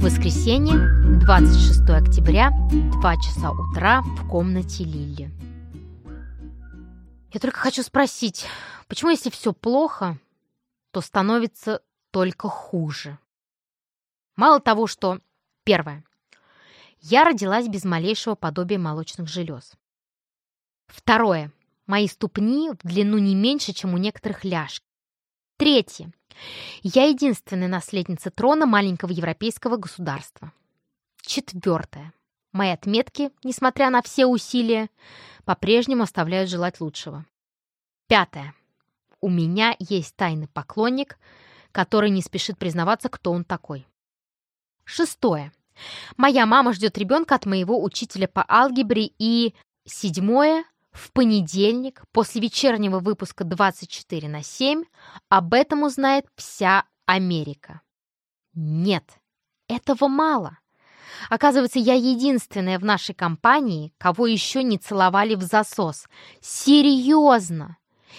Воскресенье, 26 октября, 2 часа утра в комнате Лили. Я только хочу спросить, почему если все плохо, то становится только хуже? Мало того, что... Первое. Я родилась без малейшего подобия молочных желез. Второе. Мои ступни в длину не меньше, чем у некоторых ляжек. Третье. Я единственная наследница трона маленького европейского государства. Четвертое. Мои отметки, несмотря на все усилия, по-прежнему оставляют желать лучшего. Пятое. У меня есть тайный поклонник, который не спешит признаваться, кто он такой. Шестое. Моя мама ждет ребенка от моего учителя по алгебре. И седьмое. В понедельник, после вечернего выпуска 24 на 7, об этом узнает вся Америка. Нет, этого мало. Оказывается, я единственная в нашей компании, кого еще не целовали в засос. Серьезно!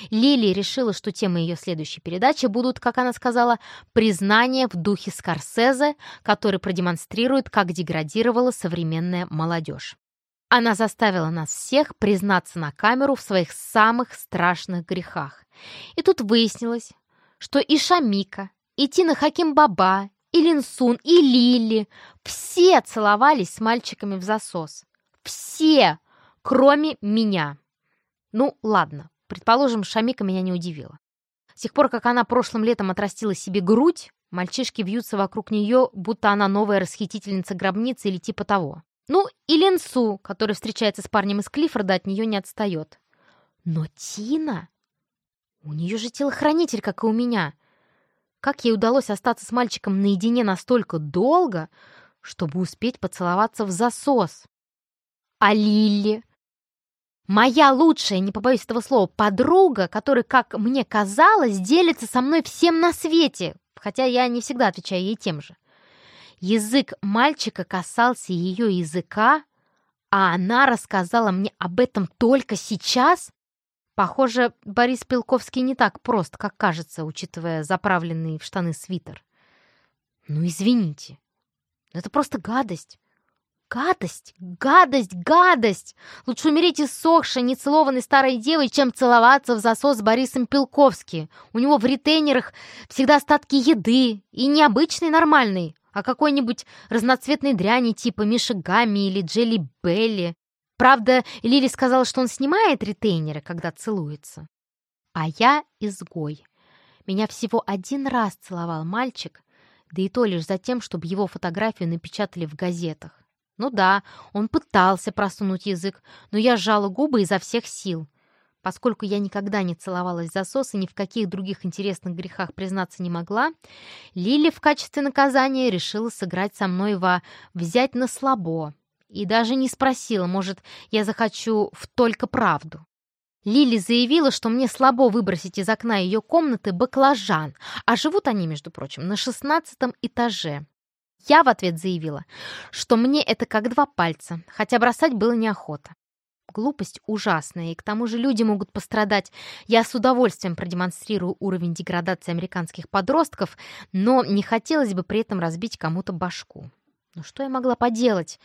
Лили решила, что темы ее следующей передачи будут, как она сказала, признание в духе Скорсезе, который продемонстрирует, как деградировала современная молодежь. Она заставила нас всех признаться на камеру в своих самых страшных грехах. И тут выяснилось, что и Шамика, и Тина Хаким-Баба, и Линсун, и Лили все целовались с мальчиками в засос. Все, кроме меня. Ну, ладно, Предположим, Шамика меня не удивила. С тех пор, как она прошлым летом отрастила себе грудь, мальчишки вьются вокруг нее, будто она новая расхитительница гробницы или типа того. Ну, и Ленсу, который встречается с парнем из Клиффорда, от нее не отстает. Но Тина... У нее же телохранитель, как и у меня. Как ей удалось остаться с мальчиком наедине настолько долго, чтобы успеть поцеловаться в засос? А Лилли? Моя лучшая, не побоюсь этого слова, подруга, которая, как мне казалось, делится со мной всем на свете, хотя я не всегда отвечаю ей тем же. Язык мальчика касался ее языка, а она рассказала мне об этом только сейчас? Похоже, Борис Пилковский не так прост, как кажется, учитывая заправленный в штаны свитер. Ну, извините, это просто гадость. Гадость, гадость, гадость! Лучше умереть иссохшей, нецелованной старой девой, чем целоваться в засос с Борисом Пилковски. У него в ретейнерах всегда остатки еды, и не обычной нормальной, а какой-нибудь разноцветной дряни типа Миши Гамми или Джелли Белли. Правда, Лили сказала, что он снимает ретейнеры, когда целуется. А я изгой. Меня всего один раз целовал мальчик, да и то лишь за тем, чтобы его фотографию напечатали в газетах. Ну да, он пытался просунуть язык, но я сжала губы изо всех сил. Поскольку я никогда не целовалась в засос и ни в каких других интересных грехах признаться не могла, Лили в качестве наказания решила сыграть со мной во «взять на слабо» и даже не спросила, может, я захочу в «только правду». Лили заявила, что мне слабо выбросить из окна ее комнаты баклажан, а живут они, между прочим, на шестнадцатом этаже. Я в ответ заявила, что мне это как два пальца, хотя бросать было неохота. Глупость ужасная, и к тому же люди могут пострадать. Я с удовольствием продемонстрирую уровень деградации американских подростков, но не хотелось бы при этом разбить кому-то башку. Ну что я могла поделать?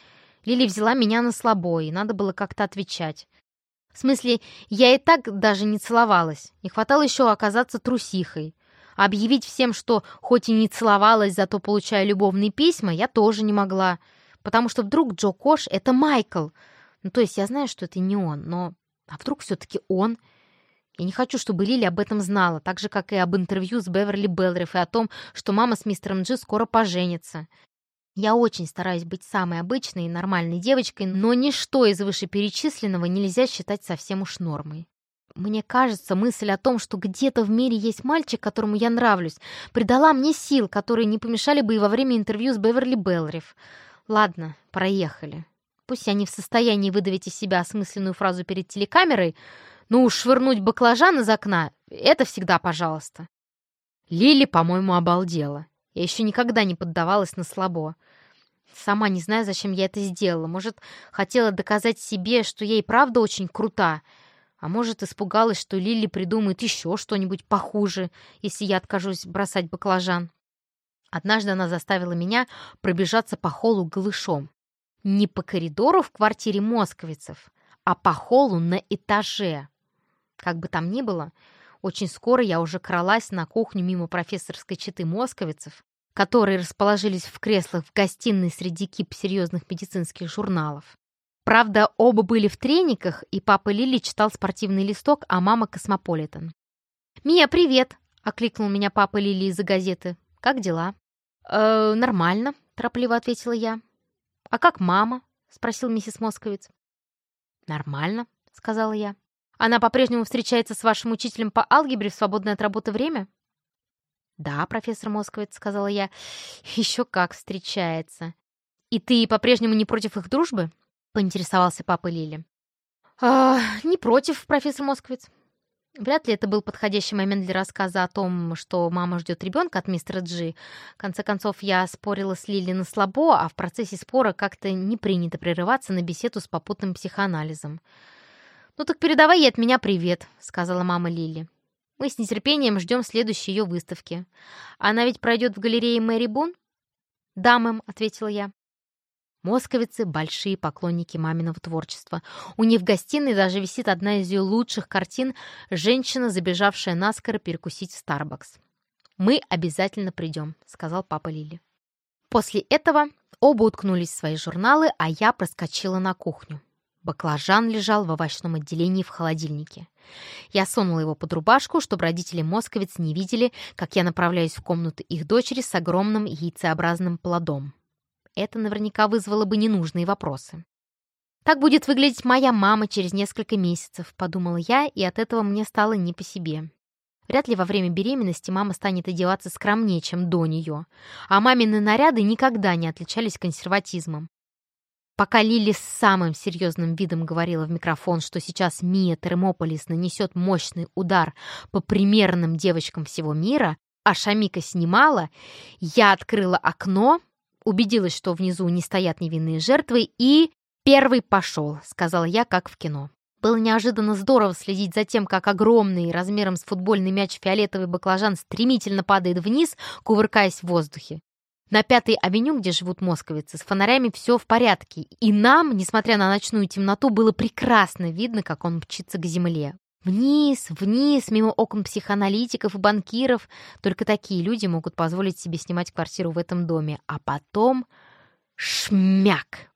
Лили взяла меня на слабо, и надо было как-то отвечать. В смысле, я и так даже не целовалась. Не хватало еще оказаться трусихой. Объявить всем, что хоть и не целовалась, зато получаю любовные письма, я тоже не могла. Потому что вдруг Джо Кош — это Майкл. Ну, то есть я знаю, что это не он, но... А вдруг все-таки он? Я не хочу, чтобы Лили об этом знала, так же, как и об интервью с Беверли Белриф и о том, что мама с мистером Джи скоро поженится. Я очень стараюсь быть самой обычной и нормальной девочкой, но ничто из вышеперечисленного нельзя считать совсем уж нормой. Мне кажется, мысль о том, что где-то в мире есть мальчик, которому я нравлюсь, придала мне сил, которые не помешали бы и во время интервью с Беверли Белриф. Ладно, проехали. Пусть я не в состоянии выдавить из себя осмысленную фразу перед телекамерой, но уж швырнуть баклажан из окна — это всегда пожалуйста. Лили, по-моему, обалдела. Я еще никогда не поддавалась на слабо. Сама не знаю, зачем я это сделала. Может, хотела доказать себе, что я и правда очень крута, А может, испугалась, что Лили придумает еще что-нибудь похуже, если я откажусь бросать баклажан. Однажды она заставила меня пробежаться по холлу голышом. Не по коридору в квартире московицев, а по холлу на этаже. Как бы там ни было, очень скоро я уже кралась на кухню мимо профессорской четы московицев, которые расположились в креслах в гостиной среди кип серьезных медицинских журналов. Правда, оба были в трениках, и папа Лили читал спортивный листок, а мама — космополитен. «Мия, привет!» — окликнул меня папа Лили из-за газеты. «Как дела?» «Э, «Нормально», — торопливо ответила я. «А как мама?» — спросил миссис Московиц. «Нормально», — сказала я. «Она по-прежнему встречается с вашим учителем по алгебре в свободное от работы время?» «Да, профессор Московиц», — сказала я. «Еще как встречается». «И ты по-прежнему не против их дружбы?» — поинтересовался папа Лили. «А, «Не против, профессор Московиц. Вряд ли это был подходящий момент для рассказа о том, что мама ждет ребенка от мистера Джи. В конце концов, я спорила с Лили на слабо, а в процессе спора как-то не принято прерываться на беседу с попутным психоанализом. «Ну так передавай ей от меня привет», — сказала мама Лили. «Мы с нетерпением ждем следующей ее выставки. Она ведь пройдет в галерее Мэри Бун?» «Да, мэм», — ответила я. Московицы – большие поклонники маминого творчества. У них в гостиной даже висит одна из ее лучших картин «Женщина, забежавшая наскоро перекусить в Старбакс». «Мы обязательно придем», – сказал папа Лили. После этого оба уткнулись в свои журналы, а я проскочила на кухню. Баклажан лежал в овощном отделении в холодильнике. Я сунула его под рубашку, чтобы родители московиц не видели, как я направляюсь в комнату их дочери с огромным яйцеобразным плодом это наверняка вызвало бы ненужные вопросы. «Так будет выглядеть моя мама через несколько месяцев», — подумала я, и от этого мне стало не по себе. Вряд ли во время беременности мама станет одеваться скромнее, чем до нее. А мамины наряды никогда не отличались консерватизмом. Пока Лили с самым серьезным видом говорила в микрофон, что сейчас Мия Термополис нанесет мощный удар по примерным девочкам всего мира, а Шамика снимала, я открыла окно убедилась, что внизу не стоят невинные жертвы, и «первый пошел», — сказала я, как в кино. Было неожиданно здорово следить за тем, как огромный, размером с футбольный мяч фиолетовый баклажан стремительно падает вниз, кувыркаясь в воздухе. На Пятой авеню, где живут московицы, с фонарями все в порядке, и нам, несмотря на ночную темноту, было прекрасно видно, как он мчится к земле. Вниз, вниз, мимо окон психоаналитиков и банкиров. Только такие люди могут позволить себе снимать квартиру в этом доме. А потом... Шмяк!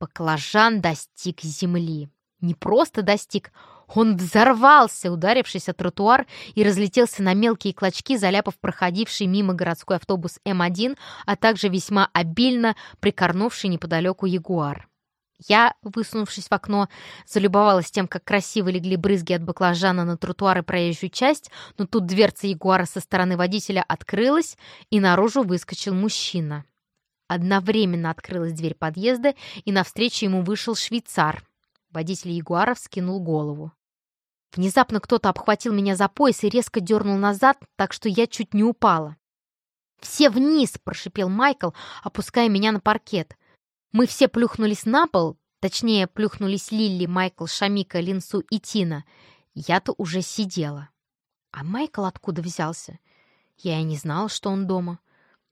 Баклажан достиг земли. Не просто достиг, он взорвался, ударившись о тротуар и разлетелся на мелкие клочки, заляпав проходивший мимо городской автобус М1, а также весьма обильно прикорнувший неподалеку Ягуар. Я, высунувшись в окно, залюбовалась тем, как красиво легли брызги от баклажана на тротуар и проезжую часть, но тут дверца Ягуара со стороны водителя открылась, и наружу выскочил мужчина. Одновременно открылась дверь подъезда, и навстречу ему вышел швейцар. Водитель Ягуара вскинул голову. Внезапно кто-то обхватил меня за пояс и резко дернул назад, так что я чуть не упала. «Все вниз!» – прошипел Майкл, опуская меня на паркет – мы все плюхнулись на пол, точнее, плюхнулись Лилли, Майкл, Шамика, Линсу и Тина. Я-то уже сидела. А Майкл откуда взялся? Я и не знала, что он дома.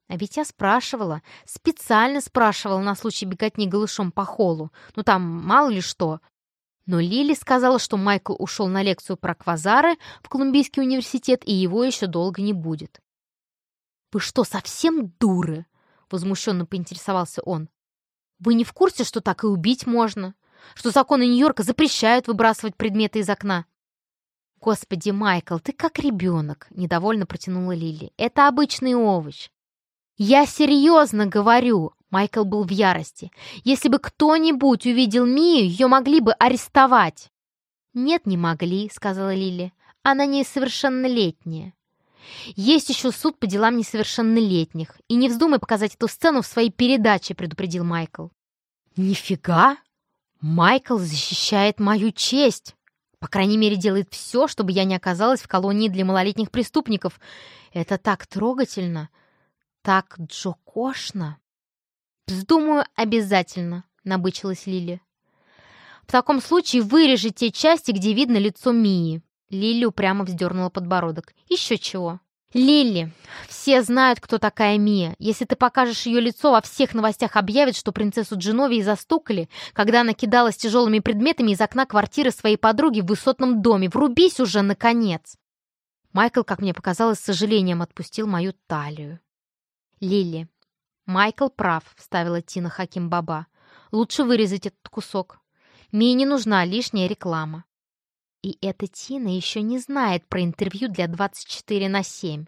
А ведь я спрашивала, специально спрашивала на случай беготни голышом по холлу. Ну там мало ли что. Но Лили сказала, что Майкл ушел на лекцию про квазары в Колумбийский университет, и его еще долго не будет. «Вы что, совсем дуры?» — возмущенно поинтересовался он. Вы не в курсе, что так и убить можно? Что законы Нью-Йорка запрещают выбрасывать предметы из окна?» «Господи, Майкл, ты как ребенок!» — недовольно протянула Лили. «Это обычный овощ». «Я серьезно говорю!» — Майкл был в ярости. «Если бы кто-нибудь увидел Мию, ее могли бы арестовать!» «Нет, не могли», — сказала Лили. «Она несовершеннолетняя». «Есть еще суд по делам несовершеннолетних. И не вздумай показать эту сцену в своей передаче», — предупредил Майкл. «Нифига! Майкл защищает мою честь!» По крайней мере, делает все, чтобы я не оказалась в колонии для малолетних преступников. Это так трогательно, так джокошно. «Вздумаю обязательно», — набычилась Лили. В таком случае вырежи те части, где видно лицо Мии». Лилли упрямо вздернула подбородок. «Еще чего?» «Лилли, все знают, кто такая Мия. Если ты покажешь ее лицо, во всех новостях объявят, что принцессу Дженовии застукали, когда она кидалась тяжелыми предметами из окна квартиры своей подруги в высотном доме. Врубись уже, наконец!» Майкл, как мне показалось, с сожалением отпустил мою талию. «Лилли, Майкл прав», — вставила Тина Хаким Баба. «Лучше вырезать этот кусок. Мии не нужна лишняя реклама». И эта Тина еще не знает про интервью для 24 на 7.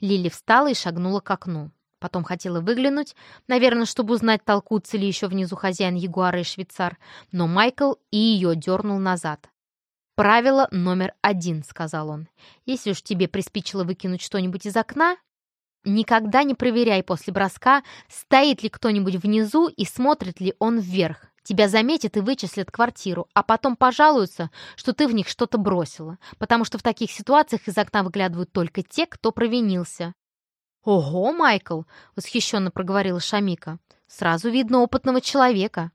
Лили встала и шагнула к окну. Потом хотела выглянуть, наверное, чтобы узнать, толкутся ли еще внизу хозяин Ягуара и швейцар, но Майкл и ее дернул назад. «Правило номер один», — сказал он. «Если уж тебе приспичило выкинуть что-нибудь из окна, никогда не проверяй после броска, стоит ли кто-нибудь внизу и смотрит ли он вверх. Тебя заметят и вычислят квартиру, а потом пожалуются, что ты в них что-то бросила, потому что в таких ситуациях из окна выглядывают только те, кто провинился». «Ого, Майкл!» — восхищенно проговорила Шамика. «Сразу видно опытного человека».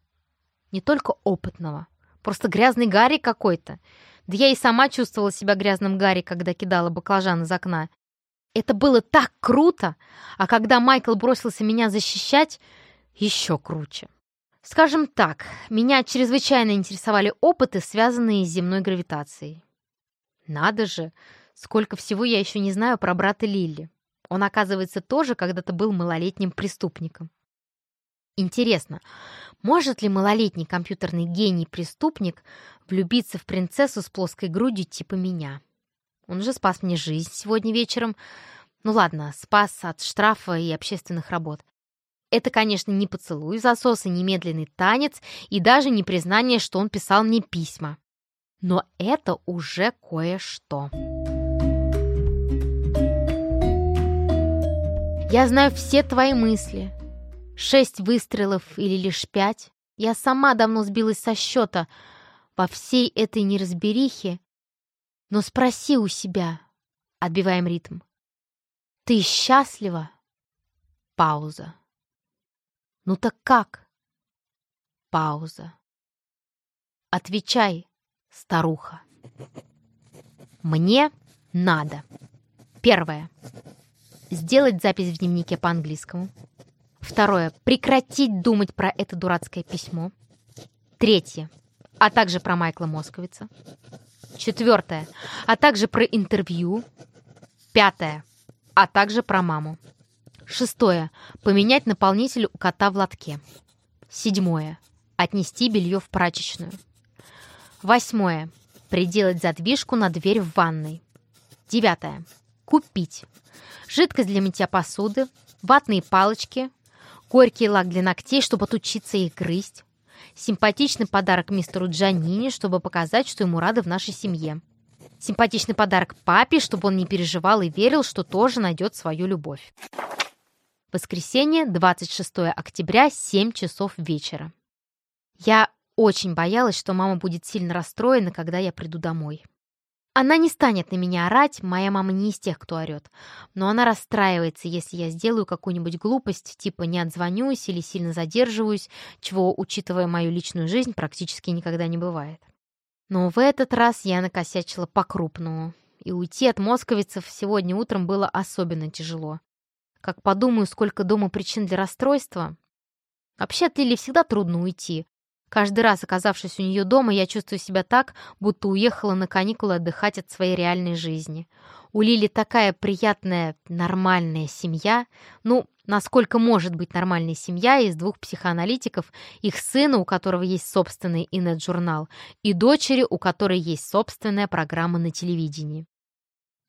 «Не только опытного, просто грязный Гарри какой-то. Да я и сама чувствовала себя грязным Гарри, когда кидала баклажан из окна. Это было так круто, а когда Майкл бросился меня защищать, еще круче. Скажем так, меня чрезвычайно интересовали опыты, связанные с земной гравитацией. Надо же, сколько всего я еще не знаю про брата Лилли. Он, оказывается, тоже когда-то был малолетним преступником. Интересно, может ли малолетний компьютерный гений-преступник влюбиться в принцессу с плоской грудью типа меня? Он же спас мне жизнь сегодня вечером. Ну ладно, спас от штрафа и общественных работ. Это, конечно, не поцелуй, засос и немедленный танец, и даже не признание, что он писал мне письма. Но это уже кое-что. Я знаю все твои мысли. Шесть выстрелов или лишь пять. Я сама давно сбилась со счета во всей этой неразберихе. Но спроси у себя, отбиваем ритм. Ты счастлива? Пауза. «Ну так как?» Пауза. «Отвечай, старуха». «Мне надо». Первое. Сделать запись в дневнике по-английскому. Второе. Прекратить думать про это дурацкое письмо. Третье. А также про Майкла Московица. Четвертое. А также про интервью. Пятое. А также про маму. Шестое. Поменять наполнитель у кота в лотке. Седьмое. Отнести белье в прачечную. Восьмое. Приделать задвижку на дверь в ванной. Девятое. Купить. Жидкость для мытья посуды, ватные палочки, горький лак для ногтей, чтобы отучиться их грызть, симпатичный подарок мистеру Джанини, чтобы показать, что ему рады в нашей семье, симпатичный подарок папе, чтобы он не переживал и верил, что тоже найдет свою любовь. Воскресенье, 26 октября, 7 часов вечера. Я очень боялась, что мама будет сильно расстроена, когда я приду домой. Она не станет на меня орать, моя мама не из тех, кто орет. Но она расстраивается, если я сделаю какую-нибудь глупость, типа не отзвонюсь или сильно задерживаюсь, чего, учитывая мою личную жизнь, практически никогда не бывает. Но в этот раз я накосячила по-крупному. И уйти от московицев сегодня утром было особенно тяжело. Как подумаю, сколько дома причин для расстройства. Вообще от Лили всегда трудно уйти. Каждый раз, оказавшись у нее дома, я чувствую себя так, будто уехала на каникулы отдыхать от своей реальной жизни. У Лили такая приятная, нормальная семья. Ну, насколько может быть нормальная семья из двух психоаналитиков, их сына, у которого есть собственный инет-журнал, и дочери, у которой есть собственная программа на телевидении.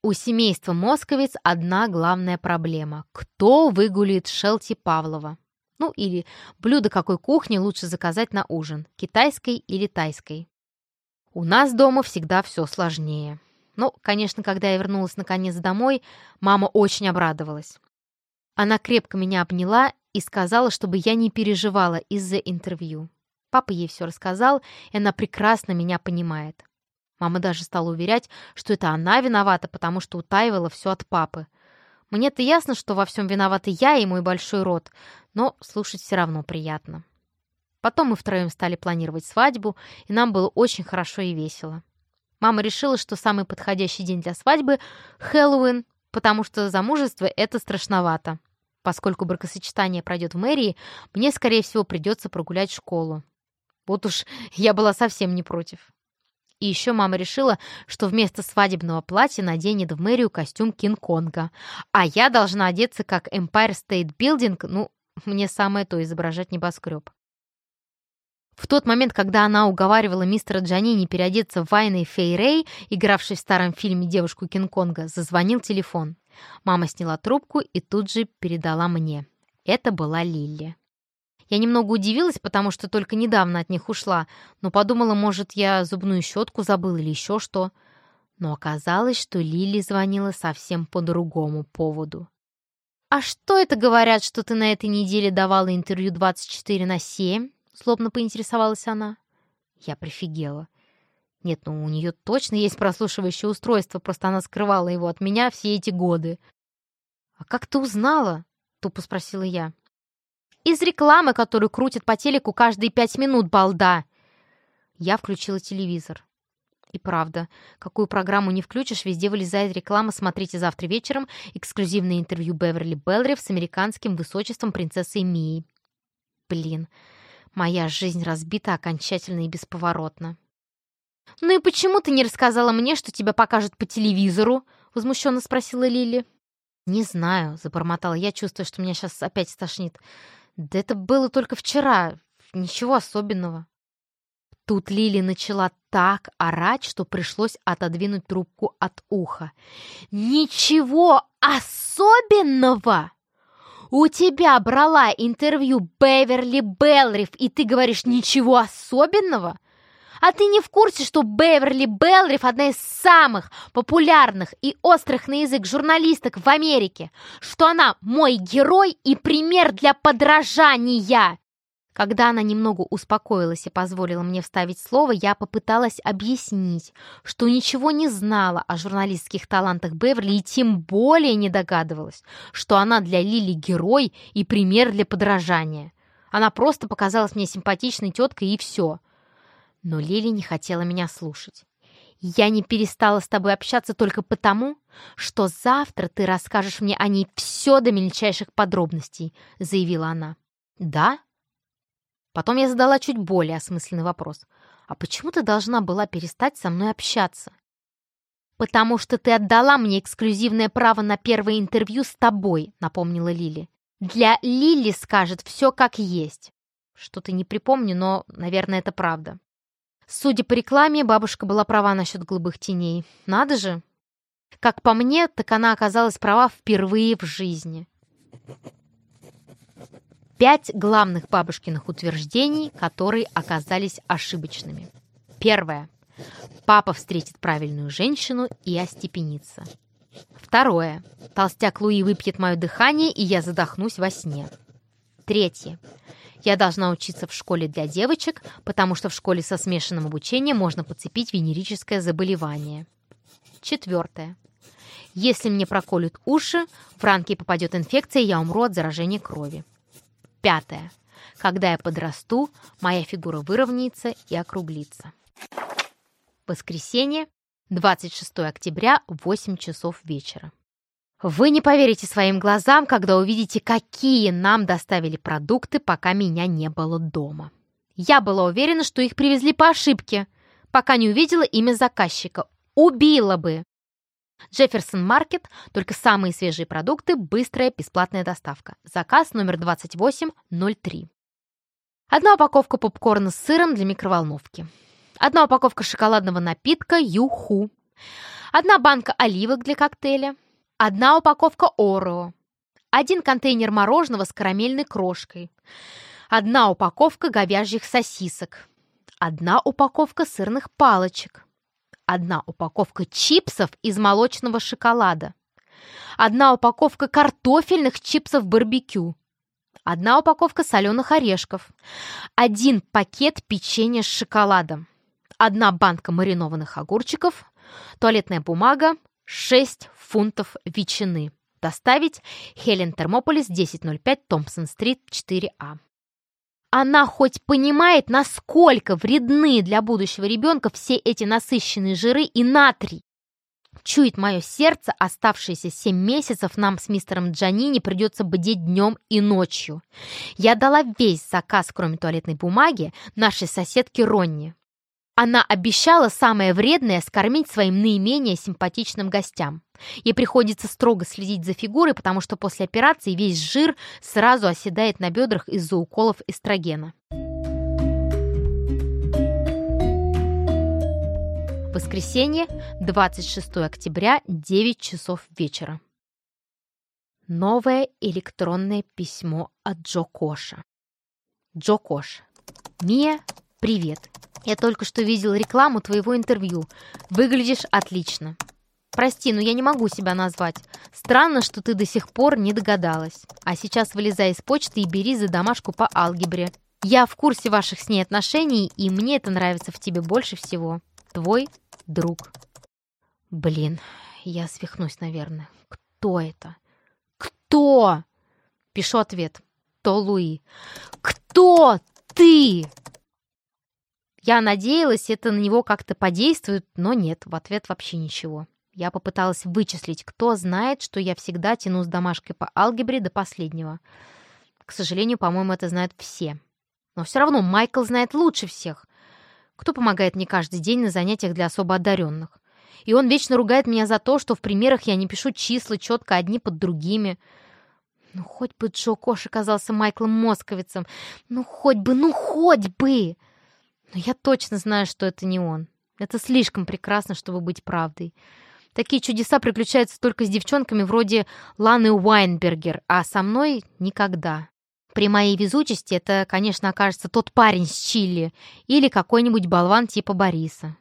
У семейства Московец одна главная проблема. Кто выгулит Шелти Павлова? Ну или блюдо какой кухни лучше заказать на ужин, китайской или тайской? У нас дома всегда все сложнее. Ну, конечно, когда я вернулась наконец домой, мама очень обрадовалась. Она крепко меня обняла и сказала, чтобы я не переживала из-за интервью. Папа ей все рассказал, и она прекрасно меня понимает. Мама даже стала уверять, что это она виновата, потому что утаивала все от папы. Мне-то ясно, что во всем виноваты я и мой большой род, но слушать все равно приятно. Потом мы втроем стали планировать свадьбу, и нам было очень хорошо и весело. Мама решила, что самый подходящий день для свадьбы — Хэллоуин, потому что замужество — это страшновато. Поскольку бракосочетание пройдет в мэрии, мне, скорее всего, придется прогулять школу. Вот уж я была совсем не против. И еще мама решила, что вместо свадебного платья наденет в мэрию костюм Кинг-Конга. А я должна одеться как Empire State Building, ну, мне самое то изображать небоскреб. В тот момент, когда она уговаривала мистера Джанини переодеться в Вайна и Фей Рэй, игравшей в старом фильме девушку Кинг-Конга, зазвонил телефон. Мама сняла трубку и тут же передала мне. Это была Лилли. Я немного удивилась, потому что только недавно от них ушла, но подумала, может, я зубную щетку забыла или еще что. Но оказалось, что Лили звонила совсем по другому поводу. «А что это говорят, что ты на этой неделе давала интервью 24 на 7?» Злобно поинтересовалась она. Я прифигела. Нет, ну у нее точно есть прослушивающее устройство, просто она скрывала его от меня все эти годы. «А как ты узнала?» — тупо спросила я. Из рекламы, которую крутят по телеку каждые пять минут, балда!» Я включила телевизор. И правда, какую программу не включишь, везде вылезает реклама «Смотрите завтра вечером» эксклюзивное интервью Беверли Белрев с американским высочеством принцессы Мии. Блин, моя жизнь разбита окончательно и бесповоротно. «Ну и почему ты не рассказала мне, что тебя покажут по телевизору?» — возмущенно спросила Лили. «Не знаю», — забормотала я, чувствуя, что меня сейчас опять стошнит. Да это было только вчера. Ничего особенного. Тут Лили начала так орать, что пришлось отодвинуть трубку от уха. «Ничего особенного! У тебя брала интервью Беверли Белриф, и ты говоришь «ничего особенного»? А ты не в курсе, что Беверли Белриф одна из самых популярных и острых на язык журналисток в Америке? Что она мой герой и пример для подражания? Когда она немного успокоилась и позволила мне вставить слово, я попыталась объяснить, что ничего не знала о журналистских талантах Беверли и тем более не догадывалась, что она для Лили герой и пример для подражания. Она просто показалась мне симпатичной теткой и все. Но Лили не хотела меня слушать. «Я не перестала с тобой общаться только потому, что завтра ты расскажешь мне о ней все до мельчайших подробностей», — заявила она. «Да?» Потом я задала чуть более осмысленный вопрос. «А почему ты должна была перестать со мной общаться?» «Потому что ты отдала мне эксклюзивное право на первое интервью с тобой», — напомнила Лили. «Для Лили скажет все как есть». Что-то не припомню, но, наверное, это правда. Судя по рекламе, бабушка была права насчет голубых теней. Надо же! Как по мне, так она оказалась права впервые в жизни. Пять главных бабушкиных утверждений, которые оказались ошибочными. Первое. Папа встретит правильную женщину и остепенится. Второе. Толстяк Луи выпьет мое дыхание, и я задохнусь во сне. Третье. Я должна учиться в школе для девочек, потому что в школе со смешанным обучением можно подцепить венерическое заболевание. Четвертое. Если мне проколют уши, в ранки попадет инфекция, и я умру от заражения крови. Пятое. Когда я подрасту, моя фигура выровняется и округлится. Воскресенье, 26 октября, 8 часов вечера. Вы не поверите своим глазам, когда увидите, какие нам доставили продукты, пока меня не было дома. Я была уверена, что их привезли по ошибке, пока не увидела имя заказчика. Убила бы! Джефферсон Маркет, только самые свежие продукты, быстрая бесплатная доставка. Заказ номер 2803. Одна упаковка попкорна с сыром для микроволновки. Одна упаковка шоколадного напитка Юху. Одна банка оливок для коктейля одна упаковка Орео, один контейнер мороженого с карамельной крошкой, одна упаковка говяжьих сосисок, одна упаковка сырных палочек, одна упаковка чипсов из молочного шоколада, одна упаковка картофельных чипсов барбекю, одна упаковка соленых орешков, один пакет печенья с шоколадом, одна банка маринованных огурчиков, туалетная бумага, 6 фунтов ветчины. Доставить Хелен Термополис, 1005 Томпсон-стрит, 4А. она хоть понимает, насколько вредны для будущего ребенка все эти насыщенные жиры и натрий? Чует мое сердце, оставшиеся семь месяцев нам с мистером Джанини придется бдеть днем и ночью. Я дала весь заказ, кроме туалетной бумаги, нашей соседке Ронни. Она обещала самое вредное скормить своим наименее симпатичным гостям. Ей приходится строго следить за фигурой, потому что после операции весь жир сразу оседает на бедрах из-за уколов эстрогена. Воскресенье, 26 октября, 9 часов вечера. Новое электронное письмо от Джо Коша. Джо Кош. Мия, привет. Я только что видел рекламу твоего интервью. Выглядишь отлично. Прости, но я не могу себя назвать. Странно, что ты до сих пор не догадалась. А сейчас вылезай из почты и бери за домашку по алгебре. Я в курсе ваших с ней отношений, и мне это нравится в тебе больше всего. Твой друг. Блин, я свихнусь, наверное. Кто это? Кто? Пишу ответ. То Луи. Кто ты? Я надеялась, это на него как-то подействует, но нет, в ответ вообще ничего. Я попыталась вычислить, кто знает, что я всегда тяну с домашкой по алгебре до последнего. К сожалению, по-моему, это знают все. Но все равно Майкл знает лучше всех. Кто помогает мне каждый день на занятиях для особо одаренных? И он вечно ругает меня за то, что в примерах я не пишу числа четко одни под другими. Ну, хоть бы Джо Кош оказался Майклом Московицем. Ну, хоть бы, ну, хоть бы! Но я точно знаю, что это не он. Это слишком прекрасно, чтобы быть правдой. Такие чудеса приключаются только с девчонками вроде Ланы Уайнбергер, а со мной никогда. При моей везучести это, конечно, окажется тот парень с Чили или какой-нибудь болван типа Бориса.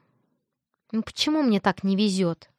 Ну почему мне так не везет?